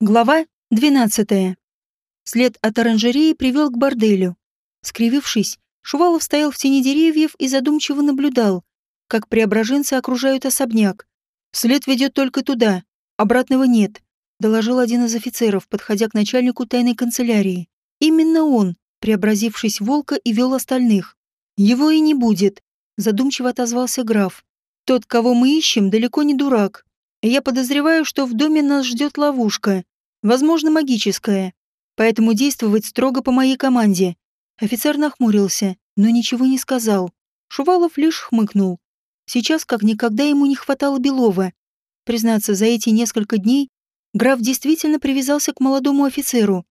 Глава 12. След от оранжереи привел к борделю. Скривившись, Шувалов стоял в тени деревьев и задумчиво наблюдал, как преображенцы окружают особняк. «След ведет только туда, обратного нет», — доложил один из офицеров, подходя к начальнику тайной канцелярии. «Именно он, преобразившись в волка, и вел остальных. Его и не будет», — задумчиво отозвался граф. «Тот, кого мы ищем, далеко не дурак. Я подозреваю, что в доме нас ждет ловушка, возможно, магическая, поэтому действовать строго по моей команде. Офицер нахмурился, но ничего не сказал. Шувалов лишь хмыкнул. Сейчас как никогда ему не хватало Белова. Признаться, за эти несколько дней граф действительно привязался к молодому офицеру,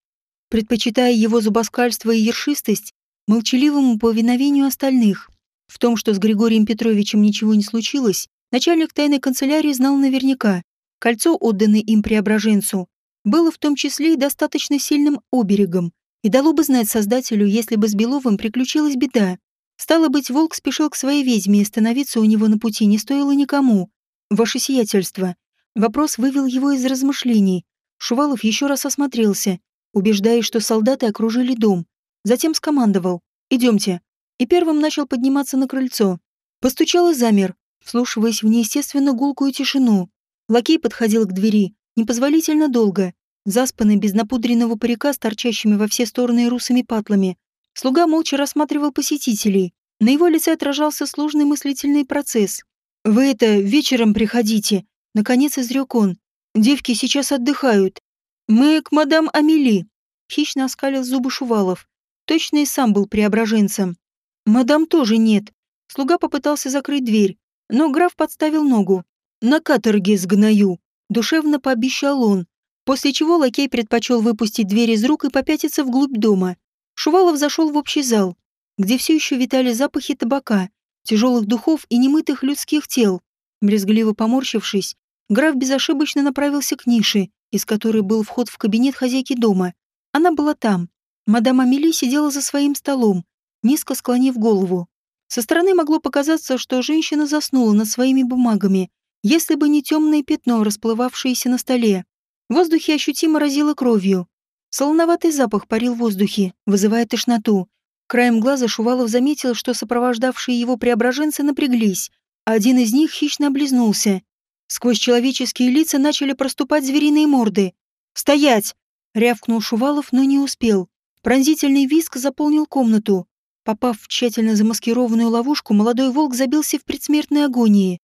предпочитая его зубоскальство и ершистость молчаливому повиновению остальных. В том, что с Григорием Петровичем ничего не случилось, Начальник тайной канцелярии знал наверняка. Кольцо, отданное им преображенцу, было в том числе и достаточно сильным оберегом и дало бы знать создателю, если бы с Беловым приключилась беда. Стало быть, волк спешил к своей ведьме, и становиться у него на пути не стоило никому. Ваше сиятельство. Вопрос вывел его из размышлений. Шувалов еще раз осмотрелся, убеждаясь, что солдаты окружили дом. Затем скомандовал «Идемте». И первым начал подниматься на крыльцо. Постучал и замер, вслушиваясь в неестественно гулкую тишину. Лакей подходил к двери непозволительно долго, заспанный без напудренного парика с торчащими во все стороны русыми патлами. Слуга молча рассматривал посетителей. На его лице отражался сложный мыслительный процесс. «Вы это, вечером приходите», — наконец изрек он. «Девки сейчас отдыхают. Мы к мадам Амели», — хищно оскалил зубы Шувалов. Точно и сам был преображенцем. «Мадам тоже нет». Слуга попытался закрыть дверь, но граф подставил ногу. «На каторге сгною», — душевно пообещал он, после чего лакей предпочел выпустить дверь из рук и попятиться вглубь дома. Шувалов зашел в общий зал, где все еще витали запахи табака, тяжелых духов и немытых людских тел. Брезгливо поморщившись, граф безошибочно направился к нише, из которой был вход в кабинет хозяйки дома. Она была там. Мадам Амели сидела за своим столом, низко склонив голову. Со стороны могло показаться, что женщина заснула над своими бумагами, если бы не темное пятно, расплывавшееся на столе. В воздухе ощутимо разило кровью. Солоноватый запах парил в воздухе, вызывая тошноту. Краем глаза Шувалов заметил, что сопровождавшие его преображенцы напряглись, а один из них хищно облизнулся. Сквозь человеческие лица начали проступать звериные морды. «Стоять!» — рявкнул Шувалов, но не успел. Пронзительный виск заполнил комнату. Попав в тщательно замаскированную ловушку, молодой волк забился в предсмертной агонии.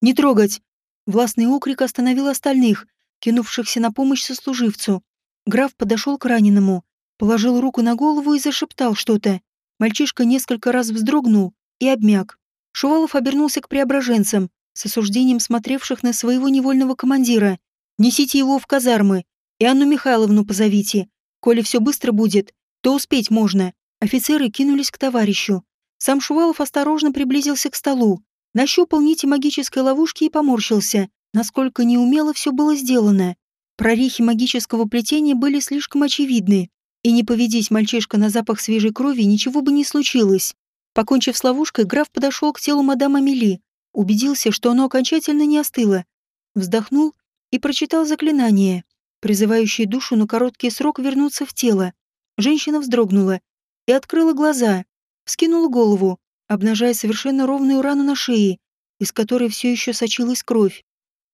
«Не трогать!» Властный окрик остановил остальных, кинувшихся на помощь сослуживцу. Граф подошел к раненому, положил руку на голову и зашептал что-то. Мальчишка несколько раз вздрогнул и обмяк. Шувалов обернулся к преображенцам, с осуждением смотревших на своего невольного командира. «Несите его в казармы и Анну Михайловну позовите. Коли все быстро будет, то успеть можно». Офицеры кинулись к товарищу. Сам Шувалов осторожно приблизился к столу, нащупал нити магической ловушки и поморщился, насколько неумело все было сделано. Прорехи магического плетения были слишком очевидны, и не поведись мальчишка на запах свежей крови, ничего бы не случилось. Покончив с ловушкой, граф подошел к телу мадам Амели, убедился, что оно окончательно не остыло, вздохнул и прочитал заклинание, призывающее душу на короткий срок вернуться в тело. Женщина вздрогнула и открыла глаза, вскинула голову, обнажая совершенно ровную рану на шее, из которой все еще сочилась кровь.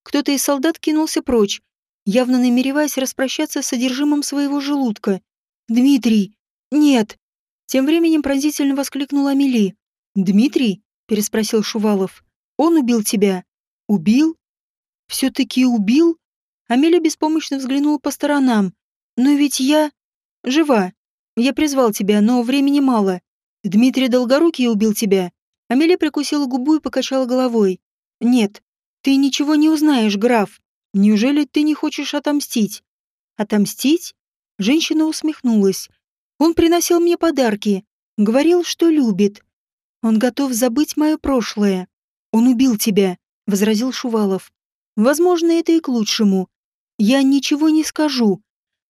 Кто-то из солдат кинулся прочь, явно намереваясь распрощаться с содержимым своего желудка. «Дмитрий! Нет!» Тем временем пронзительно воскликнула Амели. «Дмитрий?» — переспросил Шувалов. «Он убил тебя?» «Убил?» «Все-таки убил?» Амелия беспомощно взглянула по сторонам. «Но ведь я... жива. Я призвал тебя, но времени мало. Дмитрий Долгорукий убил тебя. Амелия прикусила губу и покачала головой. Нет, ты ничего не узнаешь, граф. Неужели ты не хочешь отомстить? Отомстить? Женщина усмехнулась. Он приносил мне подарки. Говорил, что любит. Он готов забыть мое прошлое. Он убил тебя, возразил Шувалов. Возможно, это и к лучшему. Я ничего не скажу.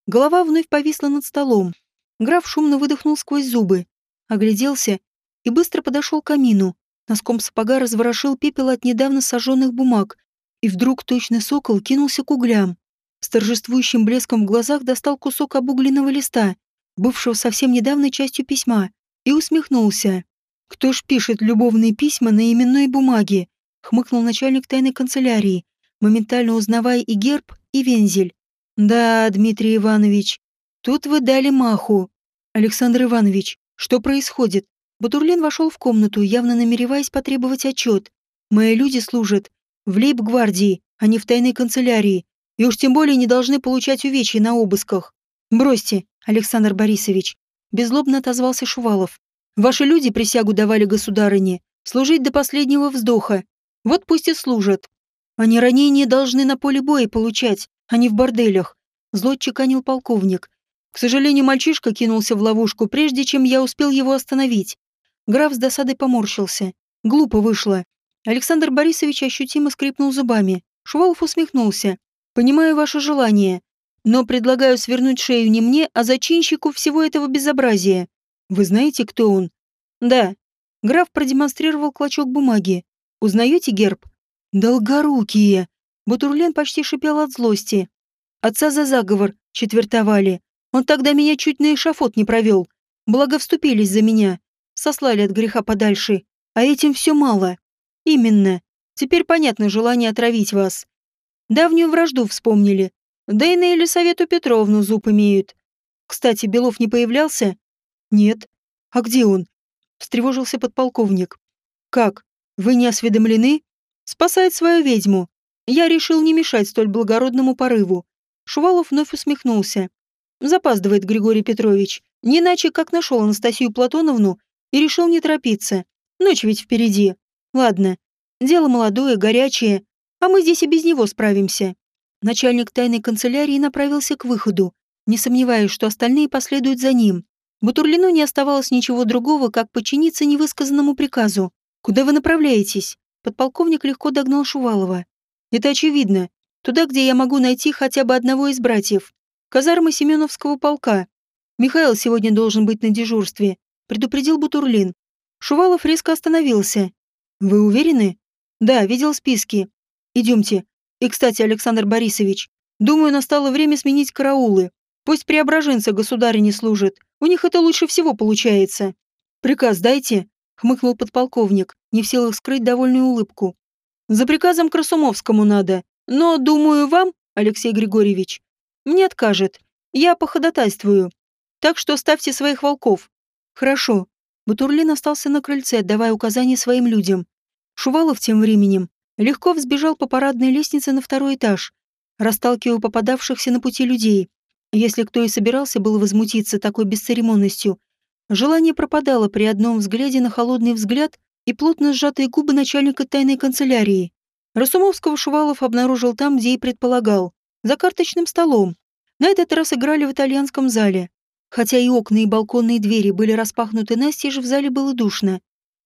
Голова вновь повисла над столом. Граф шумно выдохнул сквозь зубы, огляделся и быстро подошел к камину. Носком сапога разворошил пепел от недавно сожженных бумаг и вдруг точно сокол кинулся к углям. с торжествующим блеском в глазах достал кусок обугленного листа, бывшего совсем недавно частью письма, и усмехнулся. «Кто ж пишет любовные письма на именной бумаге?» — хмыкнул начальник тайной канцелярии, моментально узнавая и герб, и вензель. «Да, Дмитрий Иванович, тут вы дали маху. Александр Иванович, что происходит?» Батурлин вошел в комнату, явно намереваясь потребовать отчет. «Мои люди служат в лейб-гвардии, а не в тайной канцелярии, и уж тем более не должны получать увечья на обысках. Бросьте, Александр Борисович», — беззлобно отозвался Шувалов. «Ваши люди присягу давали государыне, служить до последнего вздоха. Вот пусть и служат. Они ранения должны на поле боя получать, а не в борделях», — зло чеканил полковник. К сожалению, мальчишка кинулся в ловушку, прежде чем я успел его остановить. Граф с досадой поморщился. Глупо вышло. Александр Борисович ощутимо скрипнул зубами. Шувалов усмехнулся. «Понимаю ваше желание, но предлагаю свернуть шею не мне, а зачинщику всего этого безобразия. Вы знаете, кто он?» «Да». Граф продемонстрировал клочок бумаги. «Узнаете герб?» «Долгорукие!» Бутурлен почти шипел от злости. «Отца за заговор четвертовали. Он тогда меня чуть на эшафот не провел. Благо вступились за меня. Сослали от греха подальше. А этим все мало. Именно. Теперь понятно желание отравить вас. Давнюю вражду вспомнили. Да и на Елисавету Петровну зуб имеют. Кстати, Белов не появлялся? Нет. А где он? Встревожился подполковник. Как? Вы не осведомлены? Спасает свою ведьму. Я решил не мешать столь благородному порыву. Шувалов вновь усмехнулся. Запаздывает Григорий Петрович. Не иначе, как нашел Анастасию Платоновну и решил не торопиться. Ночь ведь впереди. Ладно, дело молодое, горячее, а мы здесь и без него справимся. Начальник тайной канцелярии направился к выходу, не сомневаясь, что остальные последуют за ним. Бутурлину не оставалось ничего другого, как подчиниться невысказанному приказу. «Куда вы направляетесь?» Подполковник легко догнал Шувалова. «Это очевидно. Туда, где я могу найти хотя бы одного из братьев. Казармы Семеновского полка. Михаил сегодня должен быть на дежурстве, предупредил Бутурлин. Шувалов резко остановился. Вы уверены? Да, видел списки. Идемте. И, кстати, Александр Борисович, думаю, настало время сменить караулы. Пусть преображенцы государыне служат. У них это лучше всего получается. Приказ дайте, хмыкнул подполковник, не в силах скрыть довольную улыбку. За приказом Красумовскому надо. Но, думаю, вам, Алексей Григорьевич, не откажет. Я походатайствую. Так что ставьте своих волков. Хорошо. Бутурлин остался на крыльце, отдавая указания своим людям. Шувалов тем временем легко взбежал по парадной лестнице на второй этаж, расталкивая попадавшихся на пути людей. Если кто и собирался было возмутиться такой бесцеремонностью, желание пропадало при одном взгляде на холодный взгляд и плотно сжатые губы начальника тайной канцелярии. Расумовского Шувалов обнаружил там, где и предполагал за карточным столом. На этот раз играли в итальянском зале. Хотя и окна, и балконные двери были распахнуты настежь, в зале было душно.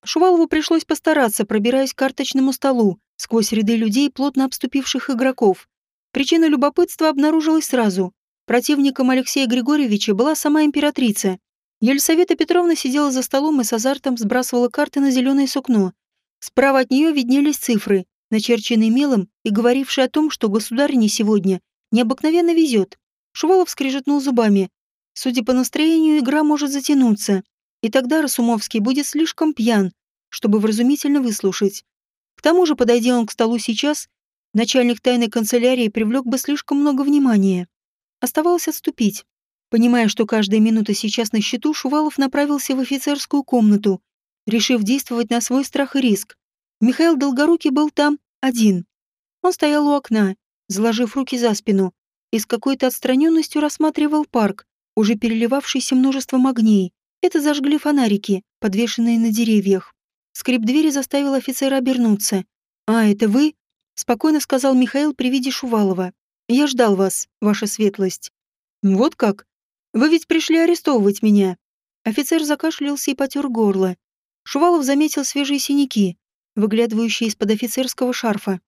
Шувалову пришлось постараться, пробираясь к карточному столу, сквозь ряды людей, плотно обступивших игроков. Причина любопытства обнаружилась сразу. Противником Алексея Григорьевича была сама императрица. Елисавета Петровна сидела за столом и с азартом сбрасывала карты на зеленое сукно. Справа от нее виднелись цифры, начерченный мелом и говоривший о том, что государине сегодня необыкновенно везет. Шувалов скрежетнул зубами. Судя по настроению, игра может затянуться, и тогда Расумовский будет слишком пьян, чтобы вразумительно выслушать. К тому же, подойдя он к столу сейчас, начальник тайной канцелярии привлек бы слишком много внимания. Оставалось отступить. Понимая, что каждая минута сейчас на счету, Шувалов направился в офицерскую комнату, решив действовать на свой страх и риск. Михаил Долгорукий был там, один. Он стоял у окна, заложив руки за спину, и с какой-то отстраненностью рассматривал парк, уже переливавшийся множеством огней. Это зажгли фонарики, подвешенные на деревьях. Скрип двери заставил офицера обернуться. «А, это вы?» — спокойно сказал Михаил при виде Шувалова. «Я ждал вас, ваша светлость». «Вот как? Вы ведь пришли арестовывать меня». Офицер закашлялся и потер горло. Шувалов заметил свежие синяки, выглядывающий из-под офицерского шарфа.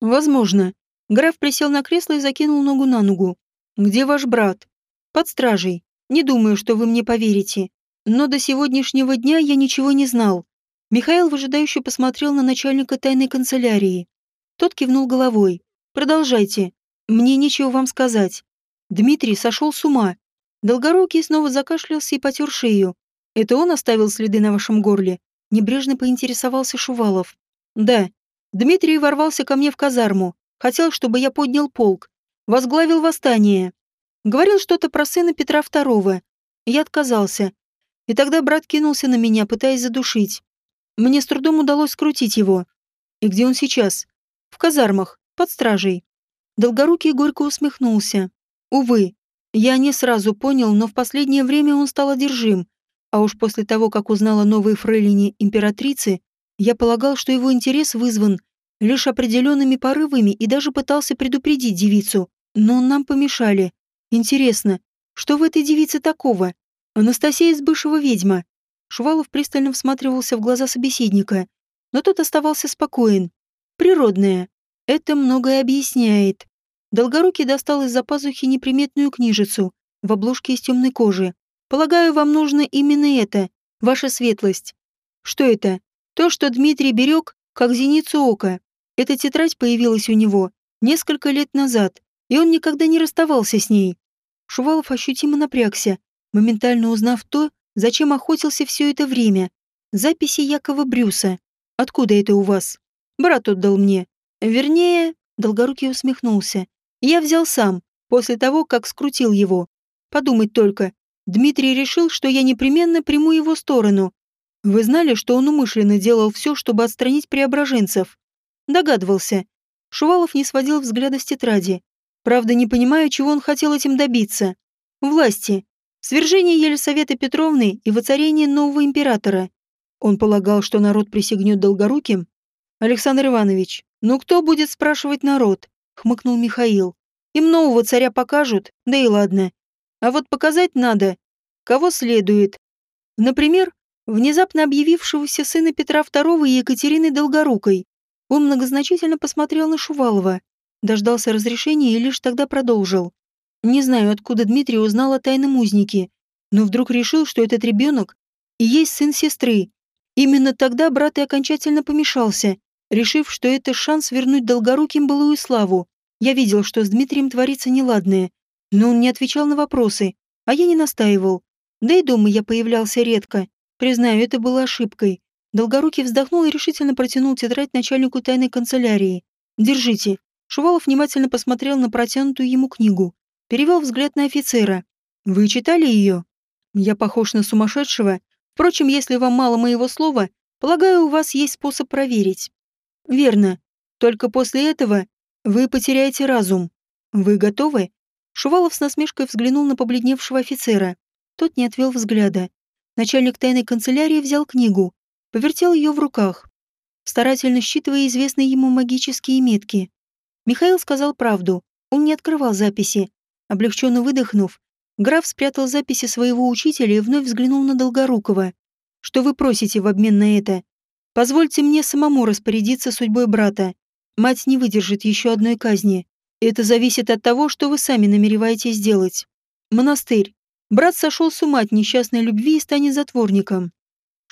«Возможно». Граф присел на кресло и закинул ногу на ногу. «Где ваш брат?» «Под стражей. Не думаю, что вы мне поверите. Но до сегодняшнего дня я ничего не знал». Михаил выжидающе посмотрел на начальника тайной канцелярии. Тот кивнул головой. «Продолжайте. Мне нечего вам сказать. Дмитрий сошел с ума. Долгорукий снова закашлялся и потер шею. Это он оставил следы на вашем горле? Небрежно поинтересовался Шувалов. Да. Дмитрий ворвался ко мне в казарму. Хотел, чтобы я поднял полк. Возглавил восстание. Говорил что-то про сына Петра II. Я отказался. И тогда брат кинулся на меня, пытаясь задушить. Мне с трудом удалось скрутить его. И где он сейчас? В казармах, под стражей. Долгорукий горько усмехнулся. Увы, я не сразу понял, но в последнее время он стал одержим. А уж после того, как узнал о новой фрейлине императрицы, я полагал, что его интерес вызван лишь определенными порывами и даже пытался предупредить девицу. Но нам помешали. Интересно, что в этой девице такого? Анастасия из бывшего ведьма. Шувалов пристально всматривался в глаза собеседника, но тот оставался спокоен. Природная. Это многое объясняет. Долгорукий достал из-за пазухи неприметную книжицу в обложке из темной кожи. Полагаю, вам нужно именно это, ваша светлость. Что это? То, что Дмитрий берег, как зеницу ока. Эта тетрадь появилась у него несколько лет назад, и он никогда не расставался с ней. Шувалов ощутимо напрягся, моментально узнав то, зачем охотился все это время. Записи Якова Брюса. Откуда это у вас? Брат отдал мне. Вернее, Долгорукий усмехнулся. Я взял сам, после того, как скрутил его. Подумать только. Дмитрий решил, что я непременно приму его сторону. Вы знали, что он умышленно делал все, чтобы отстранить преображенцев? Догадывался. Шувалов не сводил взгляда с тетради. Правда, не понимаю, чего он хотел этим добиться. Власти. Свержение Елисаветы Петровны и воцарение нового императора. Он полагал, что народ присягнет долгоруким? Александр Иванович, ну кто будет спрашивать народ? — хмыкнул Михаил. «Им нового царя покажут, да и ладно. А вот показать надо, кого следует. Например, внезапно объявившегося сына Петра II и Екатерины Долгорукой. Он многозначительно посмотрел на Шувалова, дождался разрешения и лишь тогда продолжил. Не знаю, откуда Дмитрий узнал о тайном узнике, но вдруг решил, что этот ребенок и есть сын сестры. Именно тогда брат и окончательно помешался, решив, что это шанс вернуть Долгоруким былую славу. Я видел, что с Дмитрием творится неладное, но он не отвечал на вопросы, а я не настаивал. Да и дома я появлялся редко. Признаю, это было ошибкой. Долгорукий вздохнул и решительно протянул тетрадь начальнику тайной канцелярии. «Держите». Шувалов внимательно посмотрел на протянутую ему книгу. Перевел взгляд на офицера. «Вы читали ее?» «Я похож на сумасшедшего. Впрочем, если вам мало моего слова, полагаю, у вас есть способ проверить». Верно. Только после этого вы потеряете разум. Вы готовы? Шувалов с насмешкой взглянул на побледневшего офицера. Тот не отвел взгляда. Начальник тайной канцелярии взял книгу, повертел ее в руках, старательно считывая известные ему магические метки. Михаил сказал правду. Он не открывал записи. Облегченно выдохнув, граф спрятал записи своего учителя и вновь взглянул на Долгорукова. «Что вы просите в обмен на это?» Позвольте мне самому распорядиться судьбой брата. Мать не выдержит еще одной казни. Это зависит от того, что вы сами намереваетесь сделать. Монастырь. Брат сошел с ума от несчастной любви и станет затворником.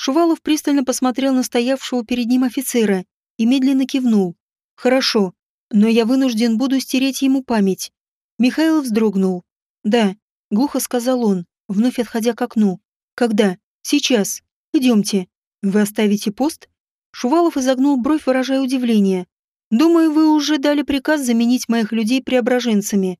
Шувалов пристально посмотрел на стоявшего перед ним офицера и медленно кивнул. «Хорошо, но я вынужден буду стереть ему память». Михаил вздрогнул. «Да», — глухо сказал он, вновь отходя к окну. «Когда? Сейчас. Идемте. Вы оставите пост?» Шувалов изогнул бровь, выражая удивление. «Думаю, вы уже дали приказ заменить моих людей преображенцами».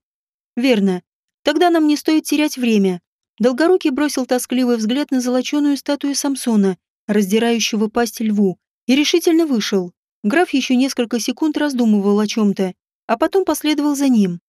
«Верно. Тогда нам не стоит терять время». Долгорукий бросил тоскливый взгляд на золоченую статую Самсона, раздирающего пасть льву, и решительно вышел. Граф еще несколько секунд раздумывал о чем-то, а потом последовал за ним.